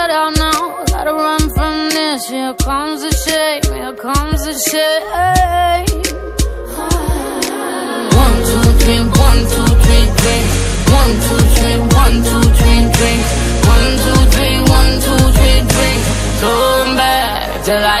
get out now. Gotta run from this. Here comes the shame. Here comes the shame. One, two, three, one, two, three, three. One, two, three, one, two, three, three. One, two, three, one, two, three, three. Going back till I